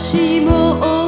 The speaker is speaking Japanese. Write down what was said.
しも